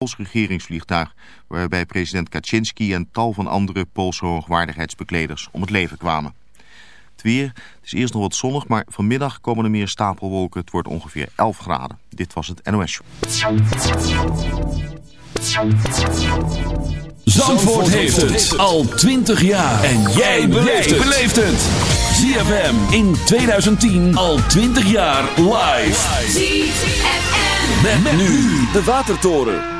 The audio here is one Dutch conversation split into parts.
Pools regeringsvliegtuig... waarbij president Kaczynski en tal van andere Poolse hoogwaardigheidsbekleders om het leven kwamen. Het weer, het is eerst nog wat zonnig, maar vanmiddag komen er meer stapelwolken. Het wordt ongeveer 11 graden. Dit was het NOS Show. Zandvoort, heeft het. al 20 jaar. En jij beleeft het. ZFM in 2010 al 20 jaar live. ZFM. Met, nu de Watertoren.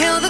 kill the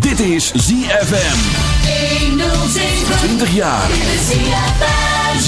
Dit is ZFM. 107. 20 jaar.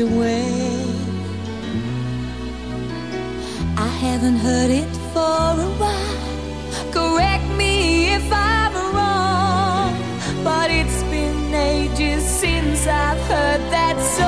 away. I haven't heard it for a while. Correct me if I'm wrong, but it's been ages since I've heard that song.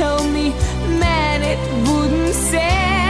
told me, man, it wouldn't say.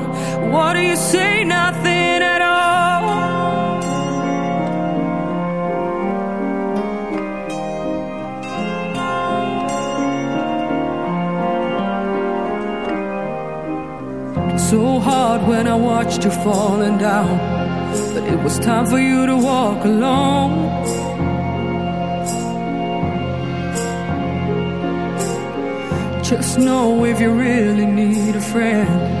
What do you say? Nothing at all. It's so hard when I watched you falling down, but it was time for you to walk alone. Just know if you really need a friend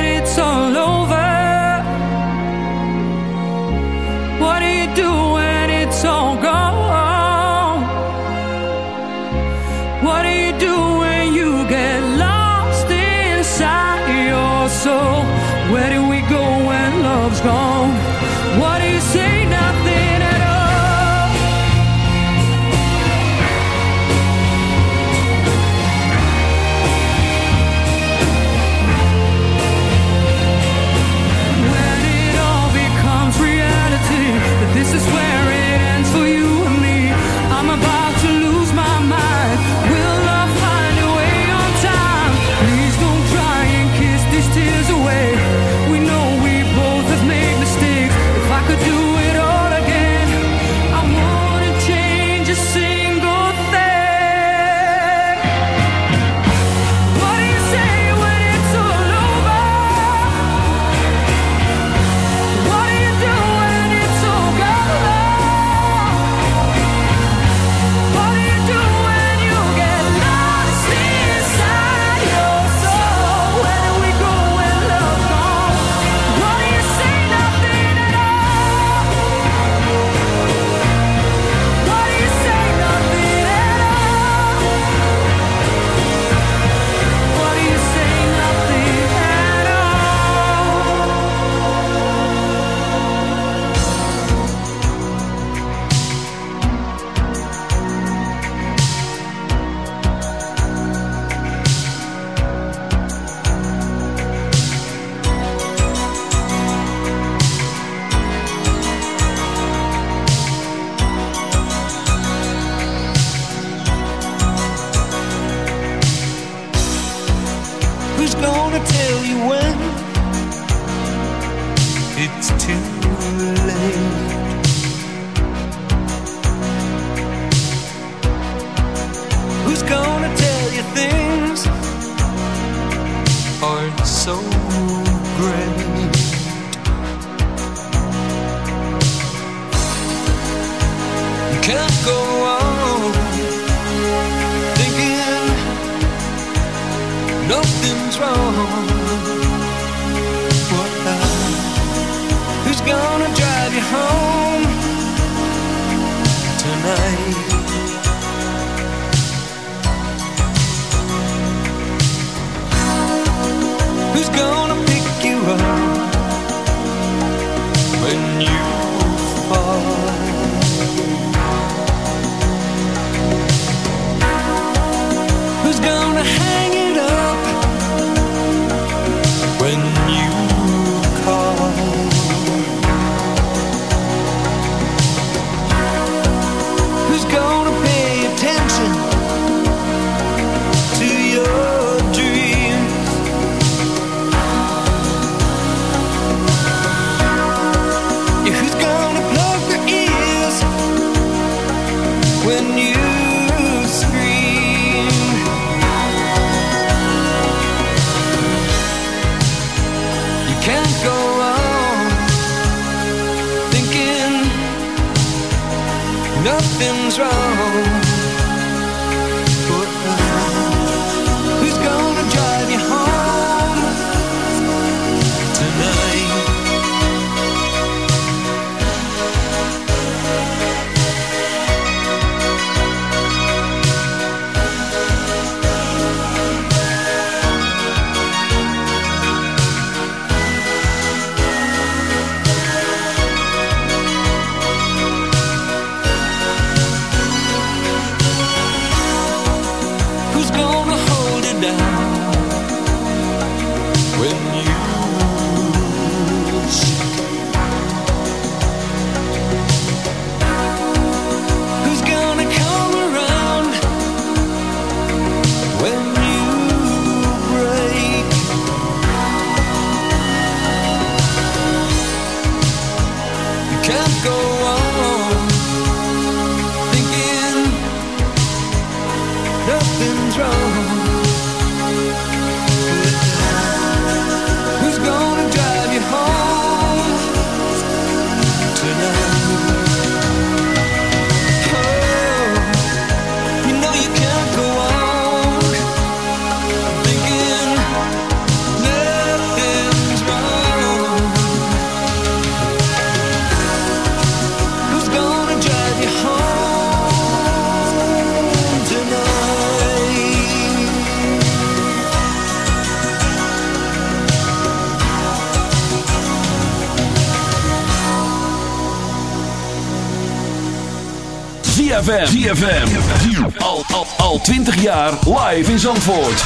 ZFM. ZFM. Al, al, al 20 jaar live in Zandvoort.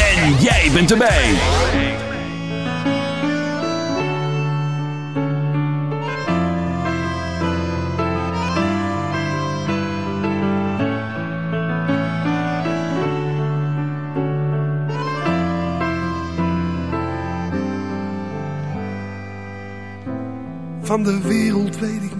En jij bent erbij. Van de wereld weet ik.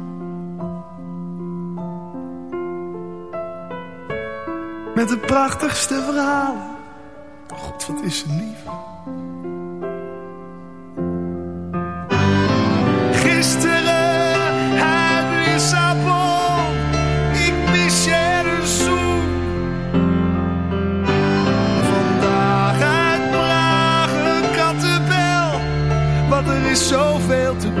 Met de prachtigste verhalen. God, wat is ze lief. Gisteren uit Lissabon, ik mis je een zoen. Vandaag uit Praag een kattenbel, want er is zoveel te doen.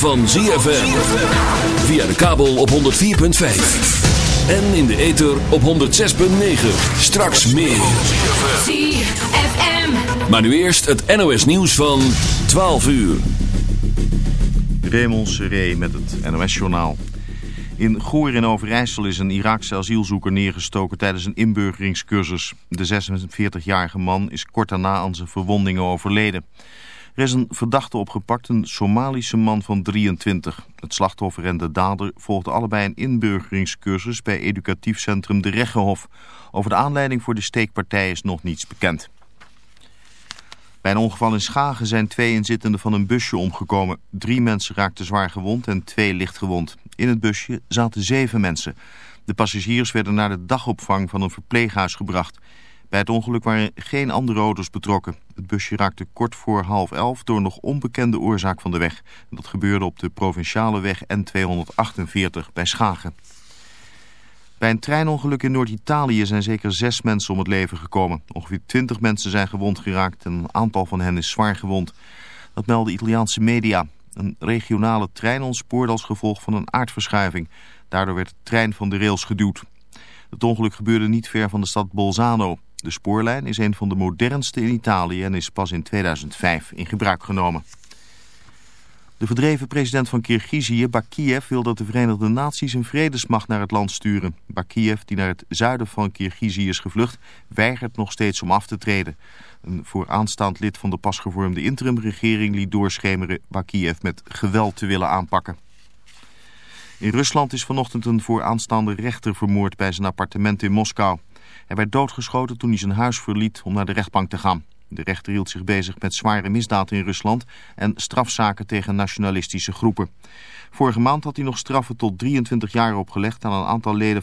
Van ZFM. Via de kabel op 104.5. En in de ether op 106.9. Straks meer. ZFM. Maar nu eerst het NOS nieuws van 12 uur. Raymond Seré met het NOS-journaal. In Goor in Overijssel is een Iraakse asielzoeker neergestoken tijdens een inburgeringscursus. De 46-jarige man is kort daarna aan zijn verwondingen overleden. Er is een verdachte opgepakt, een Somalische man van 23. Het slachtoffer en de dader volgden allebei een inburgeringscursus bij educatief centrum De Reggehof. Over de aanleiding voor de steekpartij is nog niets bekend. Bij een ongeval in Schagen zijn twee inzittenden van een busje omgekomen. Drie mensen raakten zwaar gewond en twee licht gewond. In het busje zaten zeven mensen. De passagiers werden naar de dagopvang van een verpleeghuis gebracht. Bij het ongeluk waren geen andere auto's betrokken. Het busje raakte kort voor half elf door nog onbekende oorzaak van de weg. Dat gebeurde op de provinciale weg N248 bij Schagen. Bij een treinongeluk in Noord-Italië zijn zeker zes mensen om het leven gekomen. Ongeveer twintig mensen zijn gewond geraakt en een aantal van hen is zwaar gewond. Dat melden Italiaanse media. Een regionale trein ontspoorde als gevolg van een aardverschuiving. Daardoor werd de trein van de rails geduwd. Het ongeluk gebeurde niet ver van de stad Bolzano. De spoorlijn is een van de modernste in Italië en is pas in 2005 in gebruik genomen. De verdreven president van Kirgizië, Bakiev, wil dat de Verenigde Naties een vredesmacht naar het land sturen. Bakiev, die naar het zuiden van Kirgizië is gevlucht, weigert nog steeds om af te treden. Een vooraanstaand lid van de pas gevormde interimregering liet doorschemeren Bakiev met geweld te willen aanpakken. In Rusland is vanochtend een vooraanstaande rechter vermoord bij zijn appartement in Moskou. Hij werd doodgeschoten toen hij zijn huis verliet om naar de rechtbank te gaan. De rechter hield zich bezig met zware misdaden in Rusland en strafzaken tegen nationalistische groepen. Vorige maand had hij nog straffen tot 23 jaar opgelegd aan een aantal leden